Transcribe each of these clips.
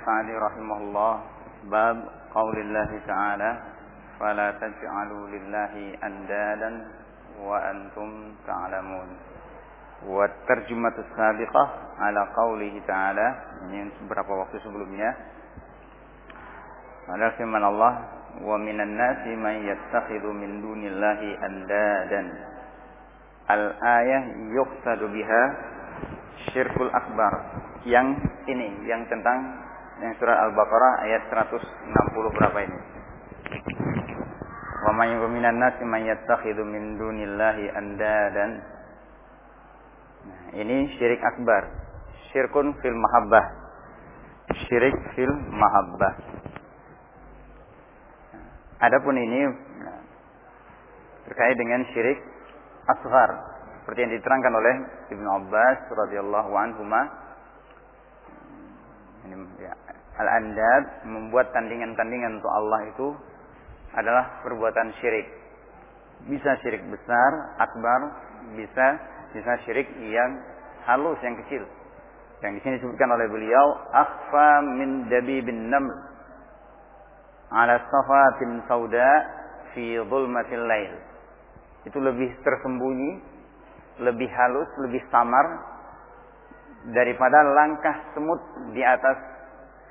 Sa'di rahimahullah bab qaulillah ta'ala fala taj'alu lillahi andadan wa antum ta'lamun. Wa tarjumatus sabiqah ala qaulihi ta'ala ini beberapa waktu sebelumnya. Pada firman Allah wa minan nasi man yattakhidhu min dunillahi andadan al ayah yuqsadu biha syirkul akbar yang ini yang tentang yang surat Al-Baqarah ayat 160 berapa ini? Wa may minan nasi man yattakhidhu min dunillahi andadan. Nah, ini syirik akbar. Syirkun fil mahabbah. Syirik fil mahabbah. Adapun ini nah, terkait dengan syirik asghar. Seperti yang diterangkan oleh Ibnu Abbas radhiyallahu anhu ya, al-andad membuat tandingan-tandingan untuk Allah itu adalah perbuatan syirik. Bisa syirik besar, akbar, bisa bisa syirik yang halus, yang kecil. Yang di sini disebutkan oleh beliau, akhfa min dabi bin naml ala safatin sauda fi dhulmatil lail. Itu lebih tersembunyi lebih halus, lebih samar daripada langkah semut di atas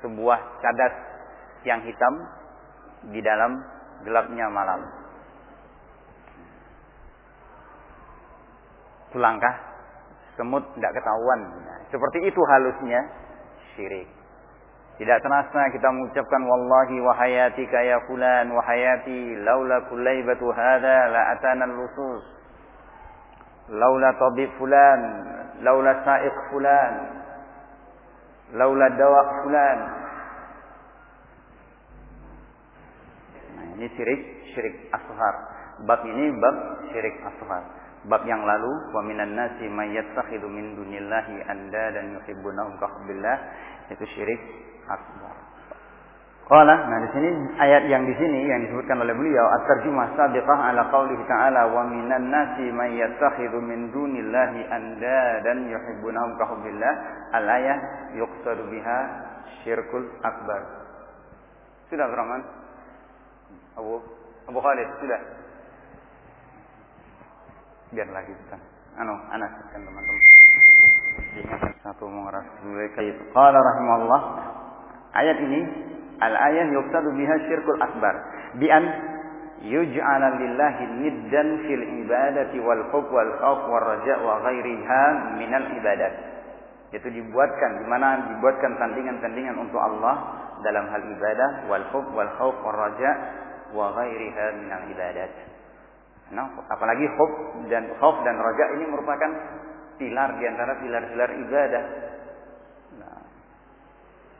sebuah cadas yang hitam di dalam gelapnya malam. Itu langkah semut tidak ketahuan. Nah, seperti itu halusnya syirik. Tidak terasa kita mengucapkan wallahi wa hayatika ya fulan wa hayati laula kulaibatu hadha la atana lusus laula tabib fulan, laula sa'iq fulan, laula dawa fulan. Nah, ini syirik, syirik asghar. Bab ini bab syirik asghar. Bab yang lalu, wa minan nasi may yattakhidhu min dunillahi anda dan yuhibbunahum ka itu syirik asghar. Qala, nah di sini ayat yang di sini yang disebutkan oleh beliau at-tarjumah sabiqah ala qaulihi ta'ala wa minan nasi man yattakhidhu min dunillahi andadan yuhibbunahum ka hubbillah al-ayah yuqsadu biha syirkul akbar. Sudah Rahman? Abu Abu Khalid sudah. Biar lagi kita. Anu, anak kan teman-teman. Ingat satu mengeras dulu. Qala rahimahullah ayat ini Al-ayah yuqsadu biha syirkul akbar. Bi an yuj'ala lillahi niddan fil ibadati wal hub wal khawf wal raja wa ghairiha minal ibadat. Itu dibuatkan di mana dibuatkan tandingan-tandingan untuk Allah dalam hal ibadah wal hub wal khawf wal raja wa ghairiha minal ibadat. Nah, apalagi hub dan khauf dan raja ini merupakan pilar di antara pilar-pilar ibadah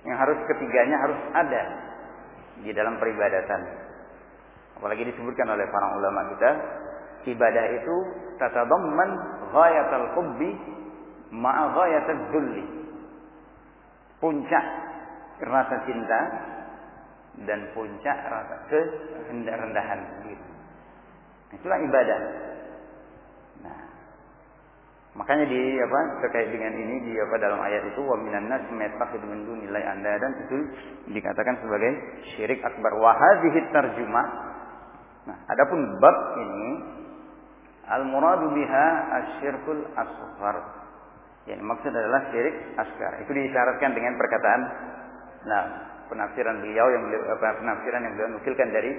yang harus ketiganya harus ada di dalam peribadatan. Apalagi disebutkan oleh para ulama kita, ibadah itu tatadamman ghayatal hubbi ma'a ghayatal dhulli. Puncak rasa cinta dan puncak rasa kerendahan diri. Itulah ibadah. Makanya di apa terkait dengan ini di apa dalam ayat itu wa minan nas yattakhidhu min dunillahi dan itu dikatakan sebagai syirik akbar wa hadhihi tarjumah. Nah, adapun bab ini al muradu biha asyirkul asghar. Yang maksud adalah syirik asghar. Itu disyaratkan dengan perkataan nah penafsiran beliau yang beliau, penafsiran yang beliau nukilkan dari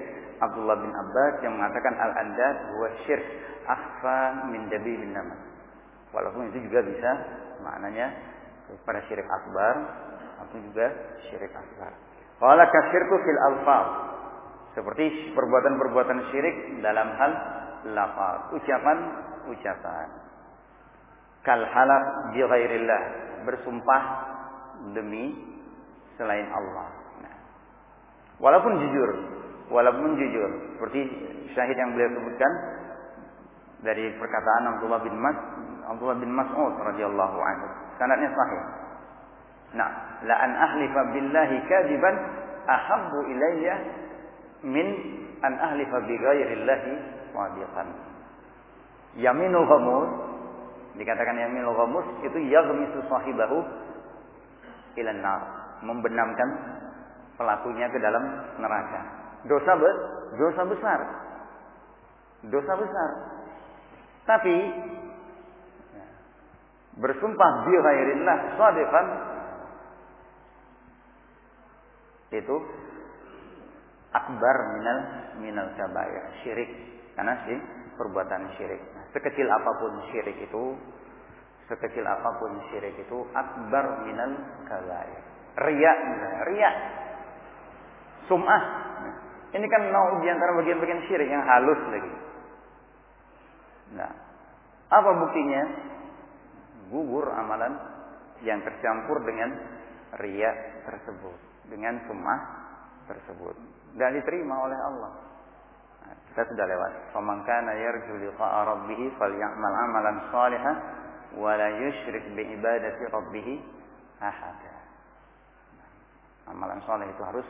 Abdullah bin Abbas yang mengatakan al-andad wa syirk akhfa min dabi bin nama Walaupun itu juga bisa maknanya pada syirik akbar atau juga syirik akbar. Wala kasyirku fil alfaz. Seperti perbuatan-perbuatan syirik dalam hal lafaz, ucapan-ucapan. Kal halaf bi ghairillah, bersumpah demi selain Allah. Nah. Walaupun jujur, walaupun jujur, seperti syahid yang beliau sebutkan dari perkataan Abdullah bin Mas Abdullah bin Mas'ud radhiyallahu anhu. Sanadnya sahih. Nah, la an ahlifa billahi kadiban ahabbu ilayya min an ahlifa bi ghairillahi sadiqan. Yaminul ghamus dikatakan yaminul ghamus itu yaghmisu sahibahu ila nar. membenamkan pelakunya ke dalam neraka. Dosa be dosa besar. Dosa besar. Tapi bersumpah bi ghairillah shadiqan itu akbar minal minal kabair syirik. Karena sih perbuatan syirik. Sekecil apa pun syirik itu sekecil apa pun syirik itu akbar minal kabair. Riya riya. Sum'ah. Ini kan mau di antara bagian-bagian syirik yang halus lagi. Nah apa buktinya gugur amalan yang tercampur dengan riya tersebut dengan sum'ah tersebut dan diterima oleh Allah. Nah, kita sudah lewat. Faman kana yarju liqa'a rabbih falyamal amalan shalihan wa la yusyrik bi ibadati rabbih ahada. Amalan soleh itu harus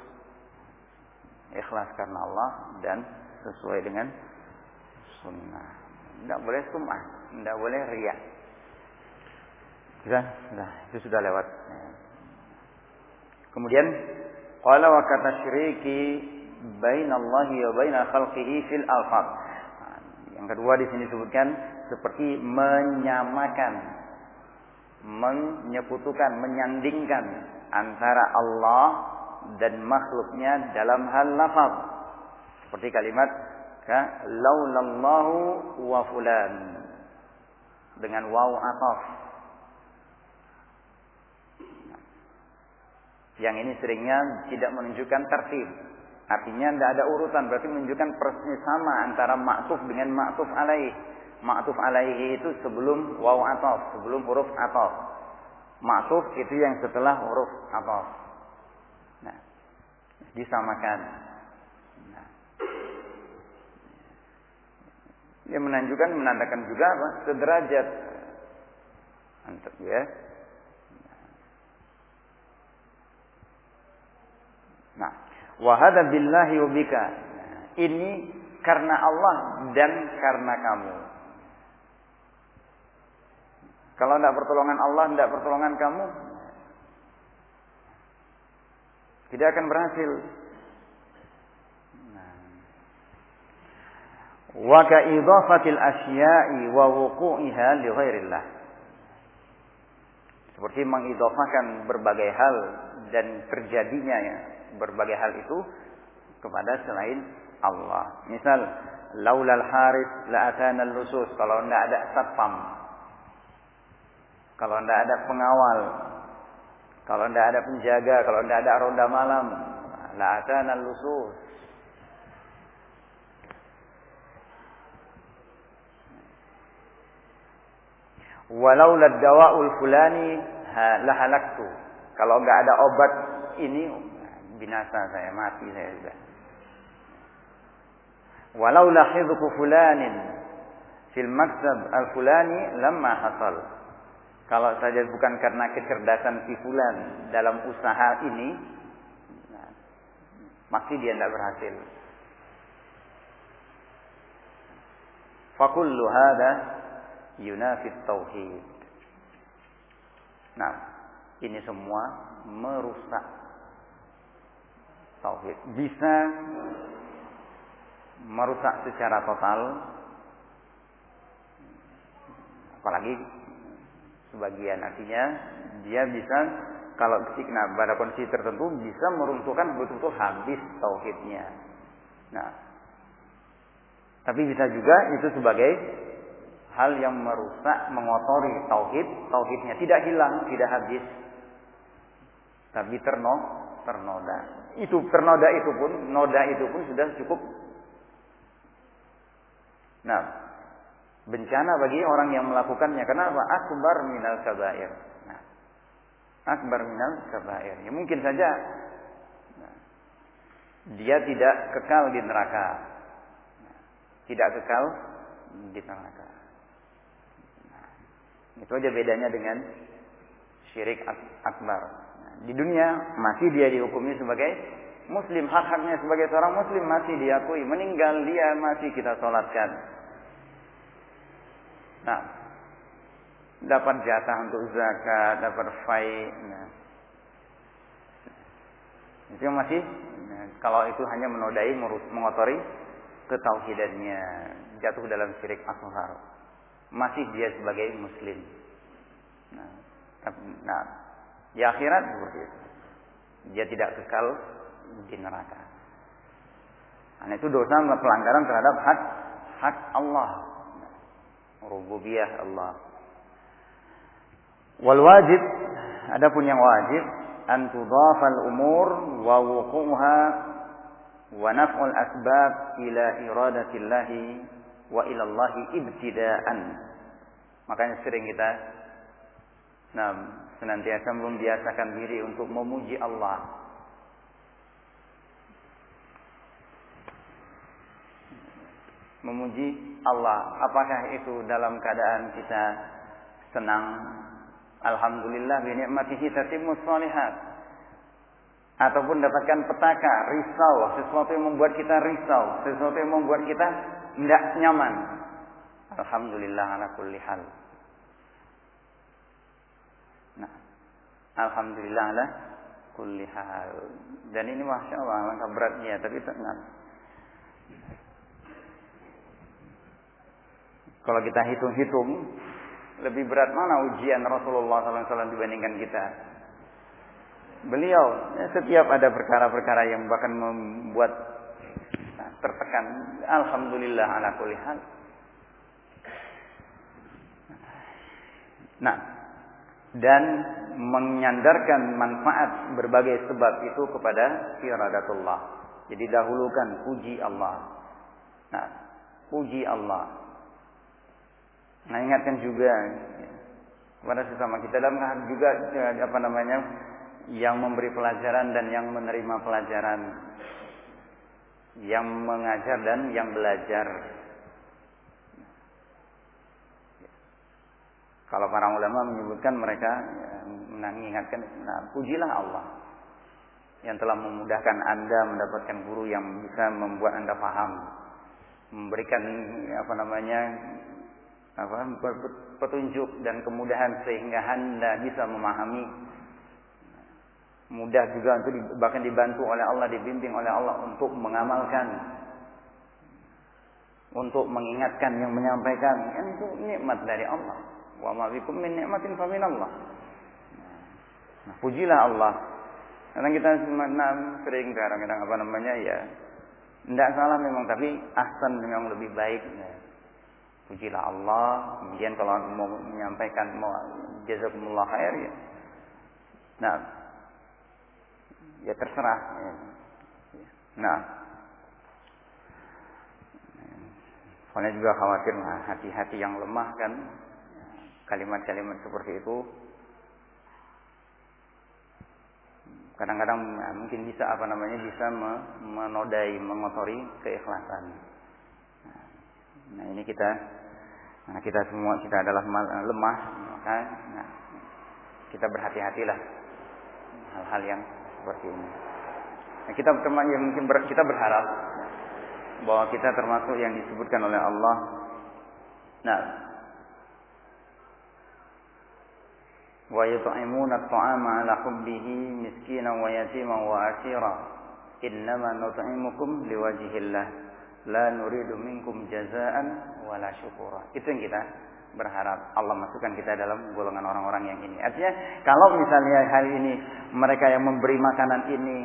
ikhlas karena Allah dan sesuai dengan sunnah. Tidak boleh sum'ah, tidak boleh riak. Sudah, sudah, itu sudah lewat. Kemudian Qala wa kata syiriki bainallahi wa baina khalqihi fil alfaz. Yang kedua di sini disebutkan seperti menyamakan, menyekutukan, menyandingkan antara Allah dan makhluknya dalam hal lafaz. Seperti kalimat ka laulallahu wa fulan dengan waw ataf Yang ini seringnya tidak menunjukkan tertib. Artinya tidak ada urutan, berarti menunjukkan persis sama antara maktuf dengan maktuf alaih. Maktuf alaihi itu sebelum waw atof, sebelum huruf atof. Maktuf itu yang setelah huruf atof. Nah, disamakan. Nah. Yang menunjukkan menandakan juga apa? Sederajat. Antara ya, Nah, wahada billahi ubika. Ini karena Allah dan karena kamu. Kalau tidak pertolongan Allah, tidak pertolongan kamu, tidak akan berhasil. Nah. Wa ka asya'i wa wuqu'iha li ghairillah. Seperti mengidhafahkan berbagai hal dan terjadinya ya berbagai hal itu kepada selain Allah. Misal, laulal haris la atana lusus kalau tidak ada satpam. Kalau tidak ada pengawal, kalau tidak ada penjaga, kalau tidak ada ronda malam, la atana lusus. Walau dawa'ul fulani la halaktu. Kalau nggak ada obat ini binasa saya, mati saya sudah. Walau lahidku fulanin fil maksab al-fulani lamma hasal. Kalau saja bukan karena kecerdasan si fulan dalam usaha ini, nah, dia tidak berhasil. Fakullu hada yunafit tauhid. Nah, ini semua merusak tauhid. Bisa merusak secara total apalagi sebagian artinya dia bisa kalau ketika pada kondisi tertentu bisa meruntuhkan betul-betul habis tauhidnya. Nah, tapi bisa juga itu sebagai hal yang merusak, mengotori tauhid, tauhidnya tidak hilang, tidak habis, tapi terno, ternoda itu ternoda itu pun noda itu pun sudah cukup. Nah bencana bagi orang yang melakukannya. Kenapa? Akbar minal kabair. Nah, akbar minal kabair. Ya mungkin saja nah, dia tidak kekal di neraka. Nah, tidak kekal di neraka. Nah, itu aja bedanya dengan syirik akbar di dunia masih dia dihukumi sebagai muslim, hak-haknya sebagai seorang muslim masih diakui, meninggal dia masih kita sholatkan. Nah, dapat jatah untuk zakat, dapat fai. Nah, Itu masih kalau itu hanya menodai mengotori ketauhidannya jatuh dalam syirik asghar masih dia sebagai muslim nah, nah di akhirat seperti itu. Dia tidak kekal di neraka. Karena itu dosa pelanggaran terhadap hak hak Allah. Rububiyah Allah. Wal wajib adapun yang wajib an tudafal umur wa wuqu'uha wa naf'ul asbab ila iradatillahi wa ilallahi ibtida'an. Makanya sering kita nah, senantiasa membiasakan diri untuk memuji Allah. Memuji Allah. Apakah itu dalam keadaan kita senang? Alhamdulillah bi ni'matihi tatimmus shalihat ataupun dapatkan petaka, risau, sesuatu yang membuat kita risau, sesuatu yang membuat kita tidak nyaman. Alhamdulillah ala kulli hal. Alhamdulillah ala kulli. Dan ini Masya Allah, langkah beratnya, tapi tenang. Kalau kita hitung-hitung, lebih berat mana ujian Rasulullah SAW dibandingkan kita? beliau ya, setiap ada perkara-perkara yang bahkan membuat tertekan alhamdulillah ala kulli nah dan menyandarkan manfaat berbagai sebab itu kepada iradatullah jadi dahulukan puji Allah. Nah puji Allah. Nah ingatkan juga kepada sesama kita dalam juga ya, apa namanya yang memberi pelajaran dan yang menerima pelajaran, yang mengajar dan yang belajar. Kalau para ulama menyebutkan mereka mengingatkan, nah, pujilah Allah yang telah memudahkan Anda mendapatkan guru yang bisa membuat Anda paham, memberikan apa namanya apa petunjuk dan kemudahan sehingga Anda bisa memahami mudah juga untuk bahkan dibantu oleh Allah, dibimbing oleh Allah untuk mengamalkan, untuk mengingatkan yang menyampaikan, kan itu nikmat dari Allah. Wa ma bikum min nikmatin fa min Allah. Nah, pujilah Allah. Karena kita nah, sering kadang-kadang apa namanya ya, tidak salah memang tapi ahsan memang lebih baik. Ya. Pujilah Allah. Kemudian kalau mau menyampaikan mau jazakumullah khair ya. Nah, ya terserah. Nah, soalnya juga khawatir nah, hati-hati yang lemah kan kalimat-kalimat seperti itu kadang-kadang nah, mungkin bisa apa namanya bisa menodai mengotori keikhlasan nah ini kita nah kita semua kita adalah lemah maka nah, kita berhati-hatilah hal-hal yang seperti ini. Nah, kita ya, mungkin ber, kita berharap bahwa kita termasuk yang disebutkan oleh Allah. Nah, at-ta'ama 'ala hubbihi miskinan wa yatiman wa asira. Innama nut'imukum liwajhillah la nuridu minkum jazaan wala syukura. Itu yang kita berharap Allah masukkan kita dalam golongan orang-orang yang ini. Artinya kalau misalnya hari ini mereka yang memberi makanan ini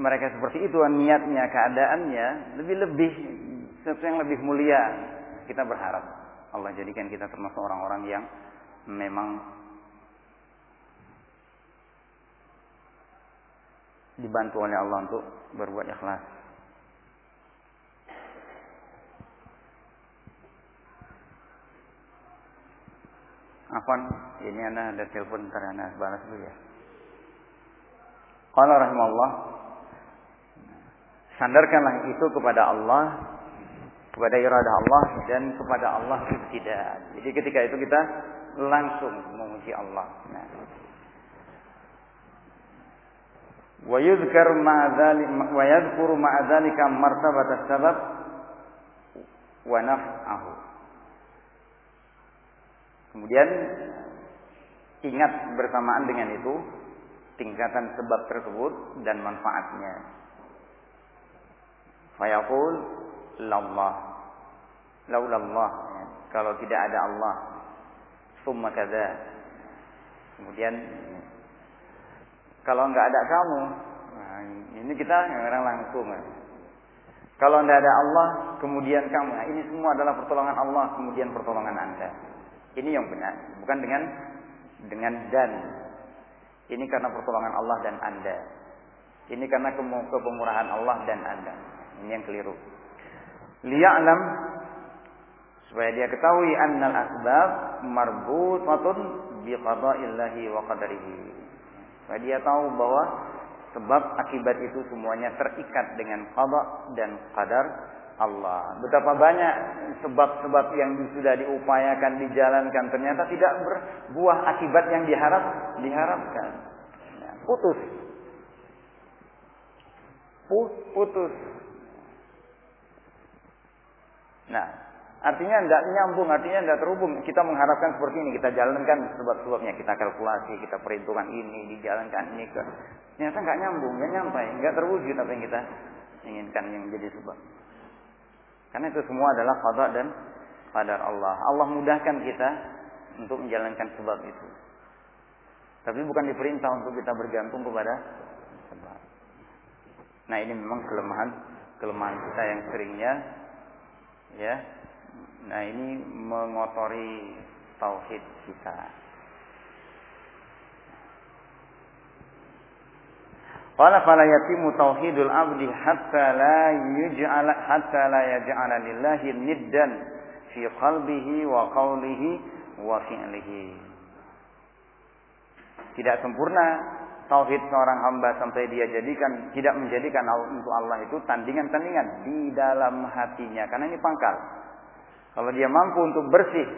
mereka seperti itu niatnya, keadaannya lebih-lebih sesuatu yang lebih mulia. Kita berharap Allah jadikan kita termasuk orang-orang yang memang dibantu oleh Allah untuk berbuat ikhlas. Afan, ini anda ada telepon ntar anda balas dulu ya. Qala rahimahullah sandarkanlah itu kepada Allah kepada iradah Allah dan kepada Allah tidak. Jadi ketika itu kita langsung memuji Allah. Nah. Wa martabat naf'ahu. Kemudian ingat bersamaan dengan itu tingkatan sebab tersebut dan manfaatnya. Fayaqul lallah. Laulallah. Kalau tidak ada Allah. Summa kada. Kemudian kalau nggak ada kamu, nah, ini kita orang langsung. Kalau tidak ada Allah, kemudian kamu. Nah, ini semua adalah pertolongan Allah, kemudian pertolongan Anda. Ini yang benar, bukan dengan dengan dan. Ini karena pertolongan Allah dan Anda. Ini karena kepemurahan Allah dan Anda. Ini yang keliru. Liya'lam supaya dia ketahui annal asbab marbutatun biqada'illahi wa qadarihi. Supaya dia tahu bahwa sebab akibat itu semuanya terikat dengan qada dan qadar Allah. Betapa banyak sebab-sebab yang sudah diupayakan, dijalankan ternyata tidak berbuah akibat yang diharap diharapkan. Ya, putus. Putus. Nah, artinya tidak nyambung, artinya tidak terhubung. Kita mengharapkan seperti ini, kita jalankan sebab-sebabnya, kita kalkulasi, kita perhitungkan ini, dijalankan ini ke. Ternyata nggak nyambung, nggak nyampai, nggak terwujud apa yang kita inginkan yang menjadi sebab. Karena itu semua adalah qada dan qadar Allah. Allah mudahkan kita untuk menjalankan sebab itu. Tapi bukan diperintah untuk kita bergantung kepada sebab. Nah ini memang kelemahan kelemahan kita yang seringnya ya. Nah ini mengotori tauhid kita. Qala fala yatimu tauhidul abdi hatta la yuj'ala hatta la yaj'ala lillahi niddan fi qalbihi wa qawlihi wa fi'lihi. Tidak sempurna tauhid seorang hamba sampai dia jadikan tidak menjadikan untuk Allah itu tandingan-tandingan di dalam hatinya karena ini pangkal. Kalau dia mampu untuk bersih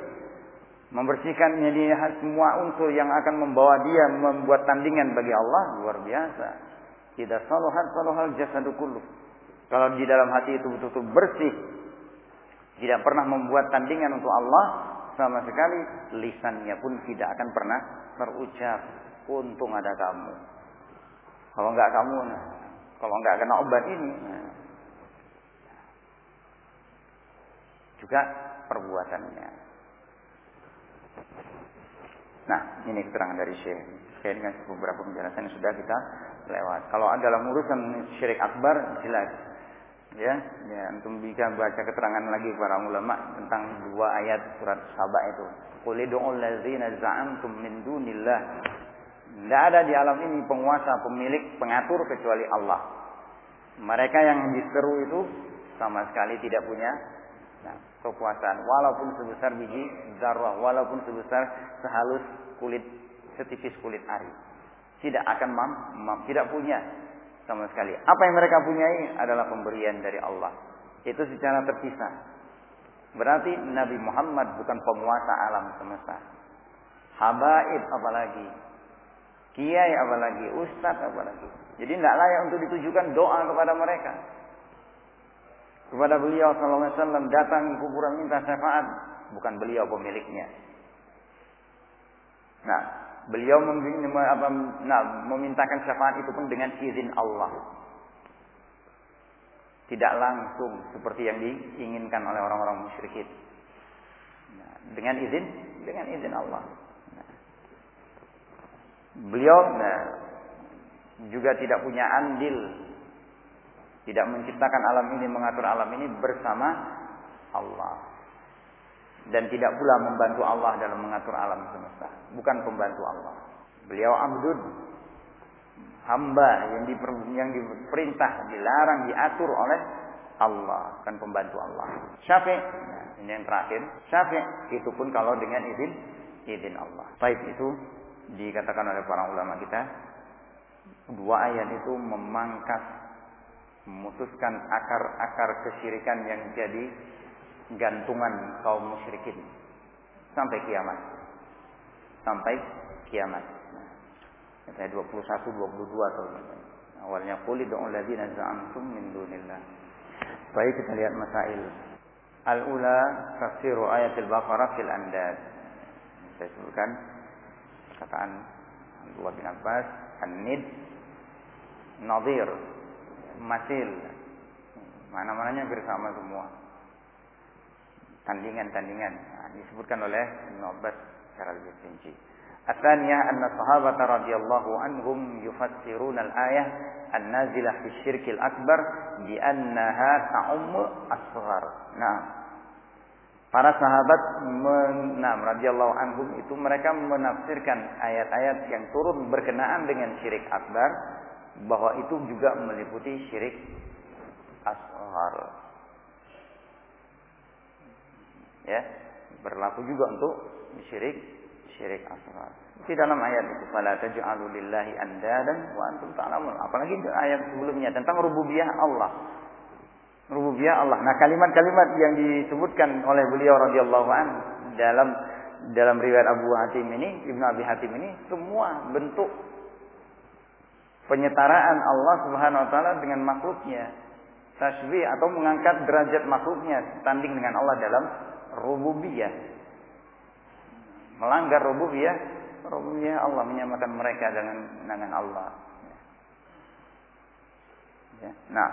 membersihkannya dia semua unsur yang akan membawa dia membuat tandingan bagi Allah luar biasa. Tidak saluhat saluhal jasadu kullu. Kalau di dalam hati itu betul-betul bersih, tidak pernah membuat tandingan untuk Allah sama sekali, lisannya pun tidak akan pernah terucap untung ada kamu. Kalau enggak kamu, nah, kalau enggak kena obat ini, nah. juga perbuatannya. Nah, ini keterangan dari Syekh. Saya dengan beberapa penjelasan yang sudah kita lewat. Kalau dalam urusan syirik akbar jelas. Ya, ya antum bisa baca keterangan lagi para ulama tentang dua ayat surat Sabah itu. Qul ladzina za'amtum min dunillah. Tidak ada di alam ini penguasa, pemilik, pengatur kecuali Allah. Mereka yang diseru itu sama sekali tidak punya nah, kekuasaan. Walaupun sebesar biji zarrah, walaupun sebesar sehalus kulit, setipis kulit ari tidak akan mam, mam, tidak punya sama sekali. Apa yang mereka punyai adalah pemberian dari Allah. Itu secara terpisah. Berarti Nabi Muhammad bukan penguasa alam semesta. Habaib apalagi. Kiai apalagi. Ustadz apalagi. Jadi tidak layak untuk ditujukan doa kepada mereka. Kepada beliau SAW datang kuburan minta syafaat. Bukan beliau pemiliknya. Nah, Beliau nah, memintakan syafaat itu pun dengan izin Allah. Tidak langsung seperti yang diinginkan oleh orang-orang musyrikin. Nah, dengan izin, dengan izin Allah. Beliau nah, juga tidak punya andil, tidak menciptakan alam ini, mengatur alam ini bersama Allah dan tidak pula membantu Allah dalam mengatur alam semesta. Bukan pembantu Allah. Beliau abdud, hamba yang diperintah, dilarang, diatur oleh Allah, kan pembantu Allah. Syafi', nah, ini yang terakhir. Syafi' itu pun kalau dengan izin izin Allah. Baik itu dikatakan oleh para ulama kita dua ayat itu memangkas memutuskan akar-akar kesyirikan yang jadi gantungan kaum musyrikin sampai kiamat. Sampai kiamat. Nah, 21 22 atau awalnya qul id'u alladziina za'amtum min dunillah. Baik kita lihat masail. Al-ula ayat al Baqarah fil andad. Saya sebutkan kataan Abdullah bin Abbas, An-Nid, Nadir, Masil. Mana-mananya bersama semua. Tandingan-tandingan. Nah, disebutkan oleh Ibn Abbas secara lebih rinci. الثانية أن الصحابة رضي الله عنهم يفسرون الآية النازلة في الشرك الأكبر بأنها تعم أصغر نعم Para sahabat nah, radhiyallahu anhum itu mereka menafsirkan ayat-ayat yang turun berkenaan dengan syirik akbar bahwa itu juga meliputi syirik ashar. Ya, berlaku juga untuk syirik syirik asghar. Di dalam ayat itu fala taj'alu lillahi andadan wa antum ta'lamun. Apalagi ayat sebelumnya tentang rububiyah Allah. Rububiyah Allah. Nah, kalimat-kalimat yang disebutkan oleh beliau radhiyallahu an dalam dalam riwayat Abu Hatim ini, Ibnu Abi Hatim ini semua bentuk penyetaraan Allah Subhanahu wa taala dengan makhluknya. Tasbih atau mengangkat derajat makhluknya tanding dengan Allah dalam rububiyah melanggar rububiyah, rububiyah Allah menyamakan mereka dengan dengan Allah. Ya. Nah,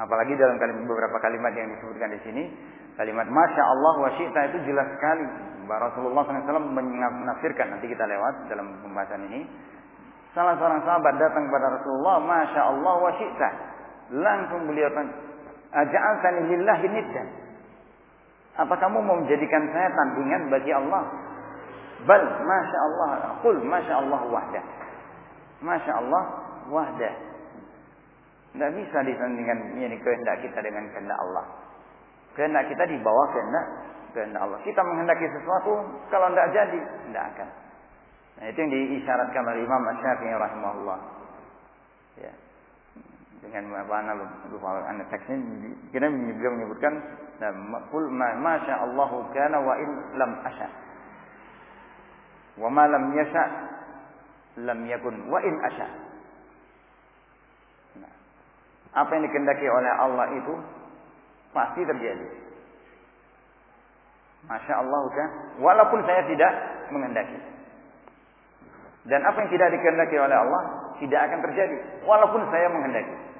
apalagi dalam kalimat, beberapa kalimat yang disebutkan di sini, kalimat Masya Allah wa syi'ta itu jelas sekali. Rasulullah SAW menafsirkan, nanti kita lewat dalam pembahasan ini. Salah seorang sahabat datang kepada Rasulullah, Masya Allah wa syi'ta. Langsung beliau tanya, Aja'altani lillahi niddan. Apa kamu mau menjadikan saya tandingan bagi Allah? Bal, masya Allah, kul masya Allah wahdah. Masya Allah wahdah. Tidak bisa disandingkan ini kehendak kita dengan kehendak Allah. Kehendak kita di bawah kehendak kehendak Allah. Kita menghendaki sesuatu, kalau tidak jadi, tidak akan. Nah, itu yang diisyaratkan oleh Imam Syafi'i rahimahullah. Ya dengan apa lupa anda teks ini kita beliau menyebutkan kul ma masya Allahu kana wa in lam asha wa ma lam yasha lam yakun wa in nah, apa yang dikehendaki oleh Allah itu pasti terjadi Masya Allah kan walaupun saya tidak menghendaki dan apa yang tidak dikehendaki oleh Allah tidak akan terjadi walaupun saya menghendaki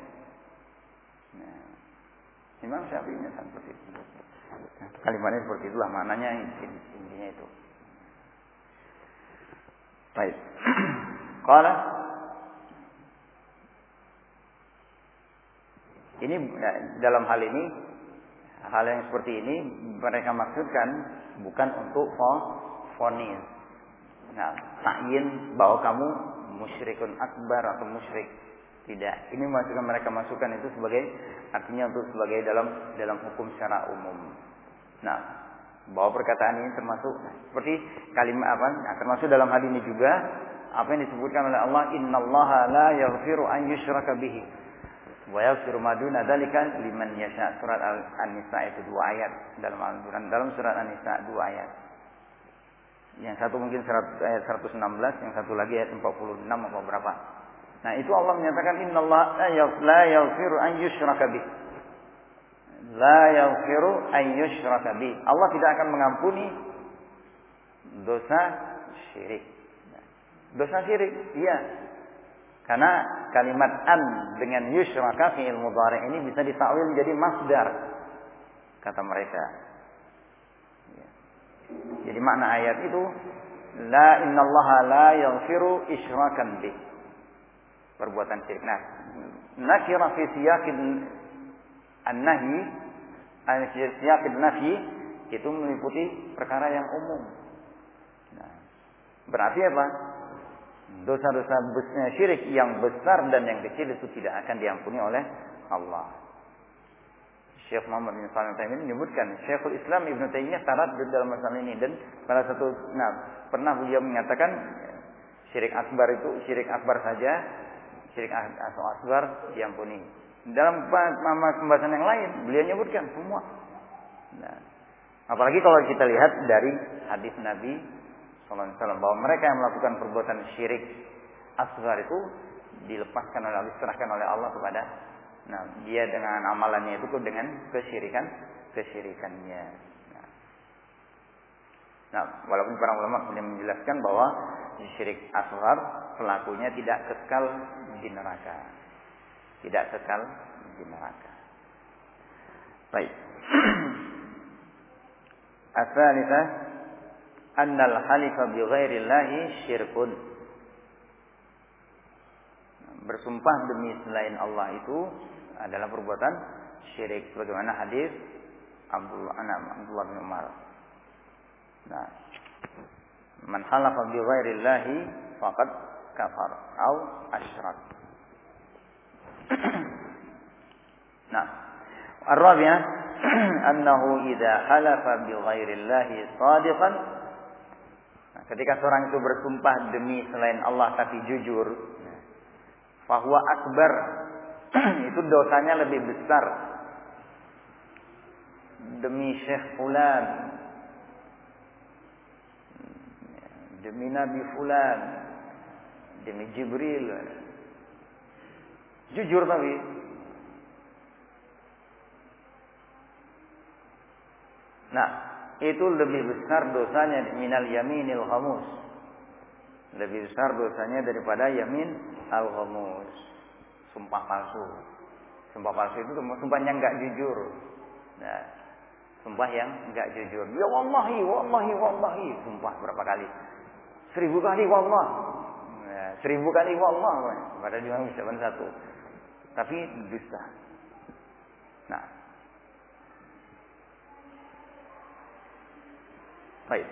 Imam Syafi'i seperti itu. Nah, kalimatnya seperti itulah maknanya intinya itu. Baik. Qala Ini ya, dalam hal ini hal yang seperti ini mereka maksudkan bukan untuk fonis. Nah, takyin bahwa kamu musyrikun akbar atau musyrik tidak. Ini masukkan mereka masukkan itu sebagai artinya untuk sebagai dalam dalam hukum secara umum. Nah, bahwa perkataan ini termasuk seperti kalimat apa? Nah, termasuk dalam hadis ini juga apa yang disebutkan oleh Allah innallaha la yaghfiru an yushraka bihi wa yaghfiru ma duna dzalika liman yasha surat An-Nisa itu dua ayat dalam Al-Qur'an dalam surat An-Nisa dua ayat yang satu mungkin ayat 116 yang satu lagi ayat 46 atau berapa Nah, itu Allah menyatakan innallaha la yaghfiru an yushraka bih. La yaghfiru an yushraka bih. Allah tidak akan mengampuni dosa syirik. Dosa syirik, iya. Karena kalimat an dengan yushraka fi'il mudhari ini bisa ditakwil menjadi masdar kata mereka. Ya. Jadi makna ayat itu la innallaha la yaghfiru isyrakan bih perbuatan syirik. Nah, nakira fi siyakin an-nahi, siyakin nafi itu meliputi perkara yang umum. Nah, berarti apa? Dosa-dosa syirik yang besar dan yang kecil itu tidak akan diampuni oleh Allah. Syekh Muhammad bin Salim Taimin menyebutkan Syekhul Islam Ibn Taimiyah tarat dalam masalah ini dan pada satu nah pernah beliau menyatakan syirik akbar itu syirik akbar saja syirik atau asgar diampuni. Dalam pembahasan yang lain beliau nyebutkan semua. Nah, apalagi kalau kita lihat dari hadis Nabi Sallallahu Alaihi Wasallam bahwa mereka yang melakukan perbuatan syirik asgar itu dilepaskan oleh diserahkan oleh Allah kepada nah dia dengan amalannya itu dengan kesyirikan kesyirikannya. Nah. Nah, walaupun para ulama kemudian menjelaskan bahwa syirik asghar pelakunya tidak kekal di neraka. Tidak kekal di neraka. Baik. Asalisa annal halifa bi ghairillahi syirkun. Bersumpah demi selain Allah itu adalah perbuatan syirik sebagaimana hadis Abdullah Abdullah bin Umar. Nah, man halafa bi ghairillahi faqad kafar au asyrak. nah, ar-rabi'ah annahu idza halafa bi ghairillahi sadiqan nah, ketika seorang itu bersumpah demi selain Allah tapi jujur fahuwa akbar itu dosanya lebih besar demi Syekh Fulan demi Nabi Fulan, demi Jibril. Jujur tapi. Nah, itu lebih besar dosanya minal yaminil khamus. Lebih besar dosanya daripada yamin al khamus. Sumpah palsu. Sumpah palsu itu sumpahnya enggak jujur. Nah, sumpah yang enggak jujur. Ya wallahi, wallahi, wallahi. Sumpah berapa kali? Seribu kali wallah. Ya, seribu kali wallah. Padahal cuma ucapan satu. Tapi dusta. Nah. Baik.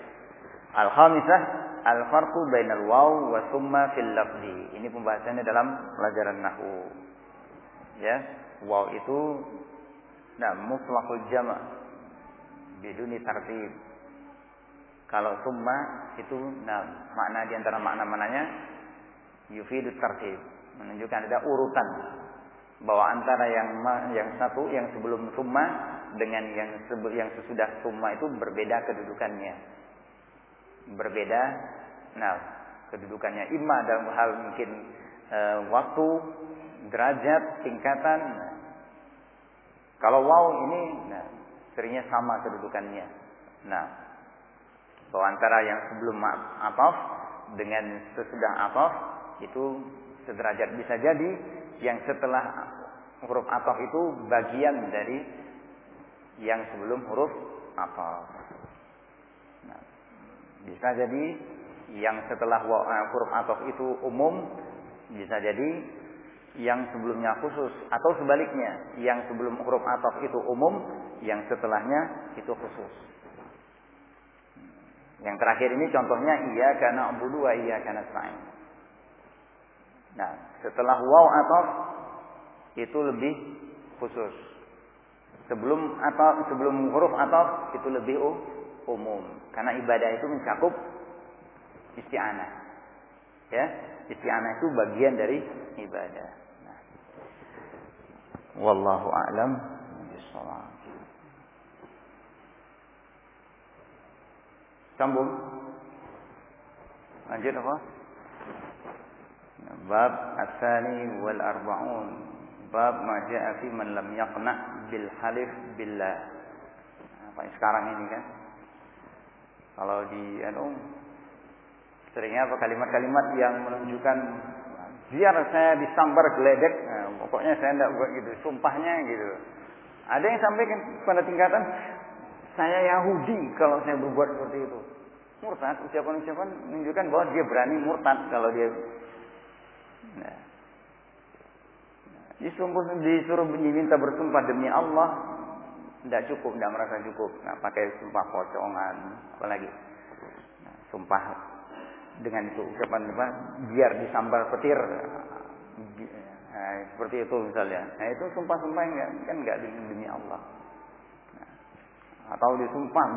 Al-khamisah al-farqu bainal waw wa summa fil lafzi. Ini pembahasannya dalam pelajaran nahwu. Ya, waw itu nah mutlaqul jama' biduni tartib kalau summa itu nah makna di antara makna-maknanya yufidu tartib, menunjukkan ada urutan bahwa antara yang yang satu yang sebelum summa dengan yang yang sesudah summa itu berbeda kedudukannya. Berbeda nah kedudukannya imma dalam hal mungkin e, waktu, derajat, tingkatan. Kalau wow ini nah seringnya sama kedudukannya. Nah, bahwa antara yang sebelum ataf dengan sesudah ataf itu sederajat bisa jadi yang setelah huruf ataf itu bagian dari yang sebelum huruf ataf. Nah, bisa jadi yang setelah eh, huruf ataf itu umum bisa jadi yang sebelumnya khusus atau sebaliknya yang sebelum huruf ataf itu umum yang setelahnya itu khusus. Yang terakhir ini contohnya iya karena abudu wa iya karena sa'in. Nah, setelah waw atau itu lebih khusus. Sebelum atau sebelum huruf atau itu lebih umum karena ibadah itu mencakup isti'anah. Ya, isti'anah itu bagian dari ibadah. Nah. Wallahu a'lam. Sambung. Lanjut apa? Bab asani wal arba'un. Bab ma ja'a fi man lam yaqna bil halif billah. Apa sekarang ini kan? Kalau di anu seringnya apa kalimat-kalimat yang menunjukkan biar saya disambar geledek, nah, pokoknya saya tidak buat gitu, sumpahnya gitu. Ada yang sampaikan pada tingkatan saya Yahudi kalau saya berbuat seperti itu. Murtad, ucapan-ucapan menunjukkan bahwa dia berani murtad kalau dia nah. Disumpah, disuruh diminta bersumpah demi Allah tidak cukup, tidak merasa cukup. Nah, pakai sumpah pocongan, apalagi nah, sumpah dengan itu ucapan apa? Biar disambar petir, nah, seperti itu misalnya. Nah itu sumpah-sumpah yang kan nggak demi Allah atau disumpah.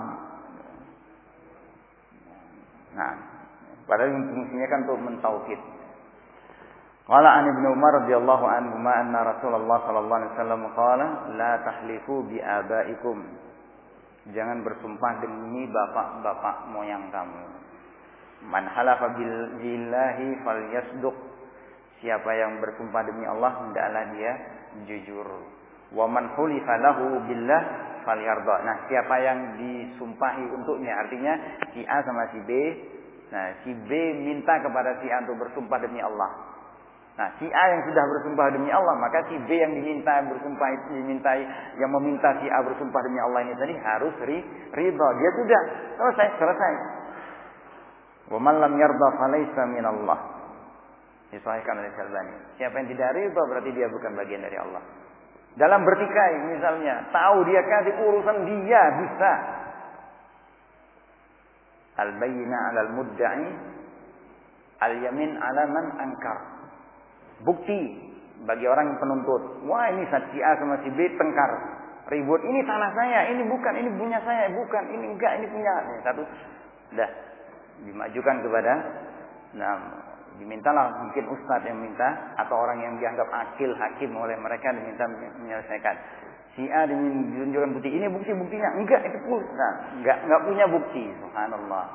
Nah, padahal fungsinya kan untuk mentauhid. Qala an Ibnu Umar radhiyallahu anhu ma anna Rasulullah sallallahu alaihi wasallam qala la tahlifu bi abaikum. Jangan bersumpah demi bapak-bapak moyang kamu. Man halafa billahi falyasduq. Siapa yang bersumpah demi Allah hendaklah dia jujur. Wa man hulifa lahu billah falyarda. Nah, siapa yang disumpahi untuknya artinya si A sama si B. Nah, si B minta kepada si A untuk bersumpah demi Allah. Nah, si A yang sudah bersumpah demi Allah, maka si B yang diminta bersumpah dimintai yang meminta si A bersumpah demi Allah ini tadi harus ri, ridha. Dia sudah selesai, selesai. Wa man lam yarda falaysa min Allah. Disahihkan oleh Syalbani. Siapa yang tidak ridha berarti dia bukan bagian dari Allah. Dalam bertikai misalnya, tahu dia kasih urusan dia bisa. Al-bayyina 'alal mudda'i al-yamin 'ala man ankar. Bukti bagi orang yang penuntut. Wah, ini si A sama si B tengkar. Ribut, ini tanah saya, ini bukan, ini punya saya, bukan, ini enggak, ini punya. Satu, dah. Dimajukan kepada nah dimintalah mungkin ustadz yang minta atau orang yang dianggap akil hakim oleh mereka diminta menyelesaikan. Si A ditunjukkan bukti. Ini bukti buktinya enggak itu pun. Nah, enggak enggak punya bukti. Subhanallah.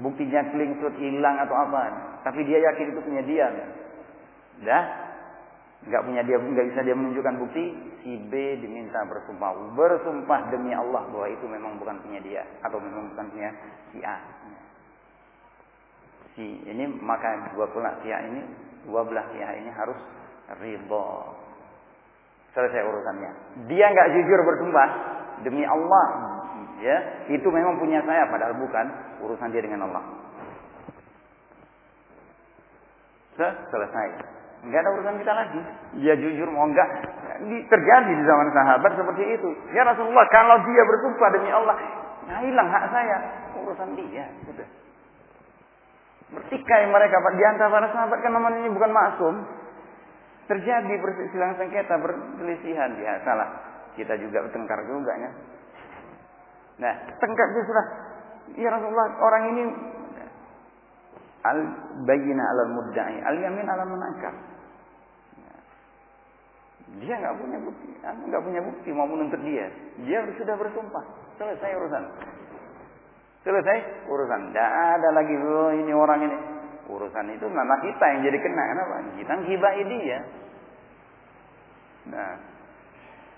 Buktinya klingsut hilang atau apa. Tapi dia yakin itu punya dia dah. Enggak punya dia enggak bisa dia menunjukkan bukti. Si B diminta bersumpah. Bersumpah demi Allah bahwa itu memang bukan punya dia. Atau memang bukan punya si A. Si ini maka dua belah pihak ini dua belah pihak ini harus ridho. Selesai urusannya. Dia nggak jujur bersumpah demi Allah. Ya itu memang punya saya padahal bukan urusan dia dengan Allah. Selesai nggak ada urusan kita lagi. Dia jujur mau enggak terjadi di zaman sahabat seperti itu. Ya Rasulullah kalau dia bersumpah demi Allah nah hilang hak saya. Urusan dia. Sudah. Bertikai mereka di antara para sahabat kan namanya ini bukan maksum. Terjadi perselisihan sengketa, perselisihan. Ya salah. Kita juga bertengkar juga ya. Nah, tengkar itu sudah. Ya Rasulullah orang ini al bayina al mudda'i al yamin ala menangkap. Dia nggak punya bukti, nggak punya bukti mau menuntut dia. Dia sudah bersumpah, selesai urusan. Selesai urusan. Tidak ada lagi oh, ini orang ini. Urusan itu nama kita yang jadi kena. Kenapa? Kita ngibai dia. Nah,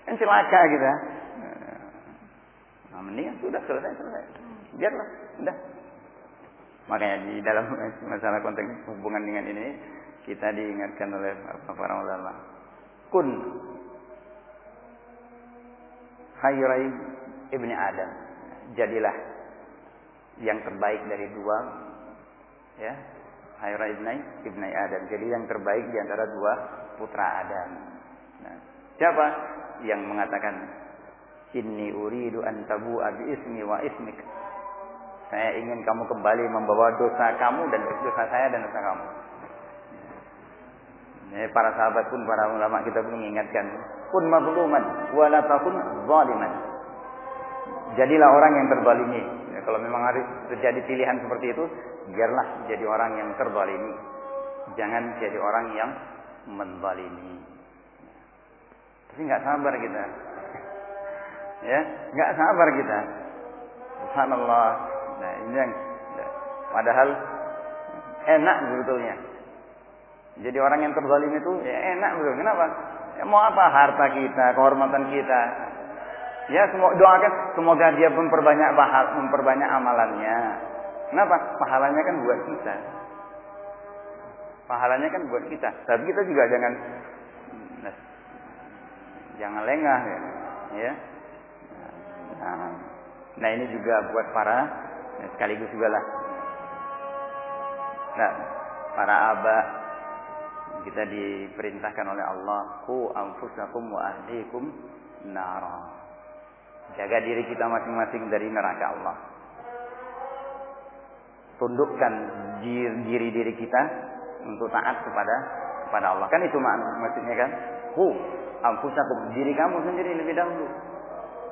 kan celaka kita. Nah, mendingan sudah selesai selesai. Biarlah, sudah. Makanya di dalam masalah konteks hubungan dengan ini kita diingatkan oleh para ulama. Kun khairai ibni Adam. Jadilah yang terbaik dari dua ya Hayra ibnai ibnai Adam. Jadi yang terbaik di antara dua putra Adam. Nah, siapa yang mengatakan inni uridu an tabu abi ismi wa ismik. Saya ingin kamu kembali membawa dosa kamu dan dosa saya dan dosa kamu. Ya, para sahabat pun para ulama kita pun mengingatkan, kun mazluman wa la takun zaliman. Jadilah orang yang terzalimi kalau memang harus terjadi pilihan seperti itu, biarlah jadi orang yang terbalimi. Jangan jadi orang yang menbalimi. Tapi nggak sabar kita. ya, nggak sabar kita. Subhanallah. Nah, ini yang padahal enak sebetulnya. Jadi orang yang terzalim itu ya enak betul. Kenapa? Ya, mau apa harta kita, kehormatan kita, Ya, semua doakan semoga dia memperbanyak bahal, memperbanyak amalannya. Kenapa? Pahalanya kan buat kita. Pahalanya kan buat kita. Tapi kita juga jangan nah, jangan lengah ya. ya. Nah, nah ini juga buat para ya, sekaligus juga lah. Nah, para abah kita diperintahkan oleh Allah ku anfusakum wa ahlikum nara Jaga diri kita masing-masing dari neraka Allah. Tundukkan diri diri kita untuk taat kepada kepada Allah. Kan itu maksudnya kan? Hu amfusakum diri kamu sendiri lebih dahulu.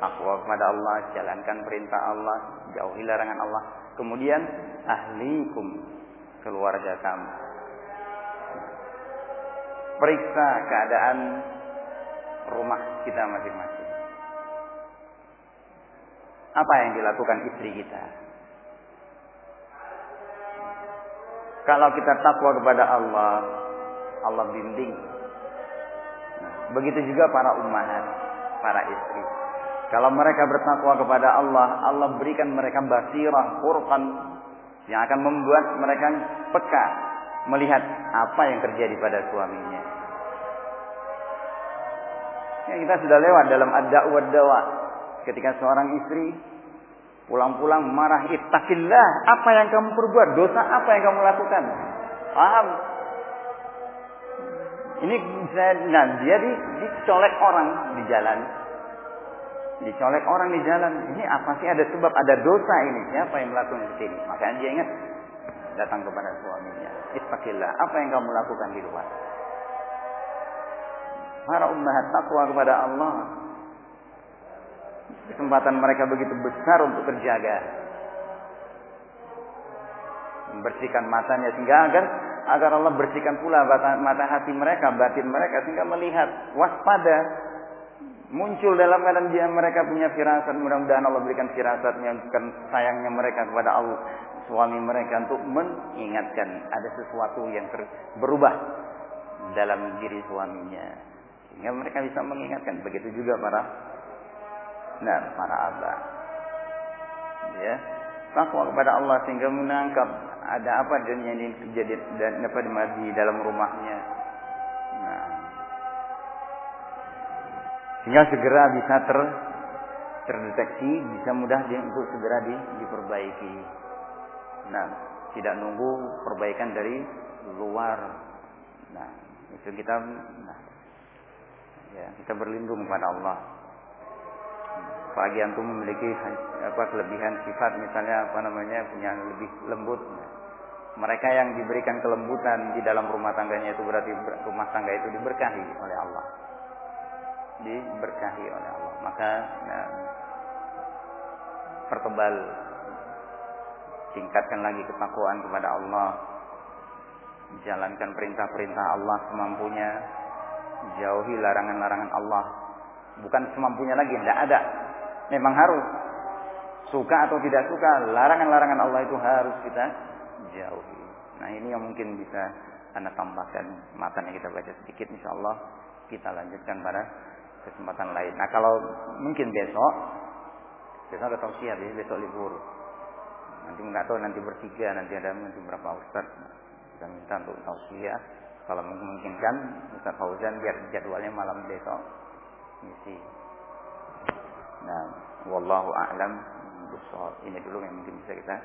Takwa kepada Allah, jalankan perintah Allah, jauhi larangan Allah. Kemudian ahlikum keluarga kamu. Periksa keadaan rumah kita masing-masing. Apa yang dilakukan istri kita? Kalau kita takwa kepada Allah, Allah bimbing. Begitu juga para ummahat, para istri. Kalau mereka bertakwa kepada Allah, Allah berikan mereka basirah, furqan yang akan membuat mereka peka melihat apa yang terjadi pada suaminya. Ya, kita sudah lewat dalam ad-da'wah dawa ketika seorang istri pulang-pulang marah ittaqillah, apa yang kamu perbuat? Dosa apa yang kamu lakukan? Paham? Ini saya nah, dia di, dicolek orang di jalan. Dicolek orang di jalan. Ini apa sih ada sebab ada dosa ini? Siapa yang melakukan di? Makanya dia ingat datang kepada suaminya. Ittaqillah, apa yang kamu lakukan di luar? Para ummahat takwa kepada Allah. Kesempatan mereka begitu besar untuk terjaga. Membersihkan matanya sehingga agar agar Allah bersihkan pula mata hati mereka, batin mereka sehingga melihat waspada muncul dalam keadaan dia mereka punya firasat. Mudah-mudahan Allah berikan firasat yang sayangnya mereka kepada Allah suami mereka untuk mengingatkan ada sesuatu yang berubah dalam diri suaminya. Sehingga mereka bisa mengingatkan. Begitu juga para nah para abah. Ya. Takwa kepada Allah sehingga menangkap ada apa dan yang terjadi dan apa di dalam rumahnya. Sehingga segera bisa ter terdeteksi, bisa mudah untuk segera di, diperbaiki. Nah, tidak nunggu perbaikan dari luar. Nah, itu kita nah, ya, kita berlindung pada Allah pagi antum memiliki apa kelebihan sifat misalnya apa namanya punya lebih lembut mereka yang diberikan kelembutan di dalam rumah tangganya itu berarti rumah tangga itu diberkahi oleh Allah diberkahi oleh Allah. Maka ya, pertebal tingkatkan lagi ketakwaan kepada Allah. Jalankan perintah-perintah Allah semampunya. Jauhi larangan-larangan Allah. Bukan semampunya lagi tidak ada. Memang harus. Suka atau tidak suka larangan-larangan Allah itu harus kita jauhi. Nah ini yang mungkin bisa anda tambahkan matanya kita baca sedikit insya Allah. Kita lanjutkan pada kesempatan lain. Nah kalau mungkin besok besok ada tausiah ya besok libur. Nanti nggak tahu nanti bertiga nanti ada nanti berapa ustaz kita minta untuk tausiah. Kalau memungkinkan Ustaz Fauzan biar jadwalnya malam besok misi Nah, wallahu a'lam. Ini dulu yang mungkin bisa kita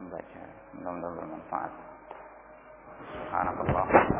membaca. Mudah-mudahan bermanfaat. Subhanallah.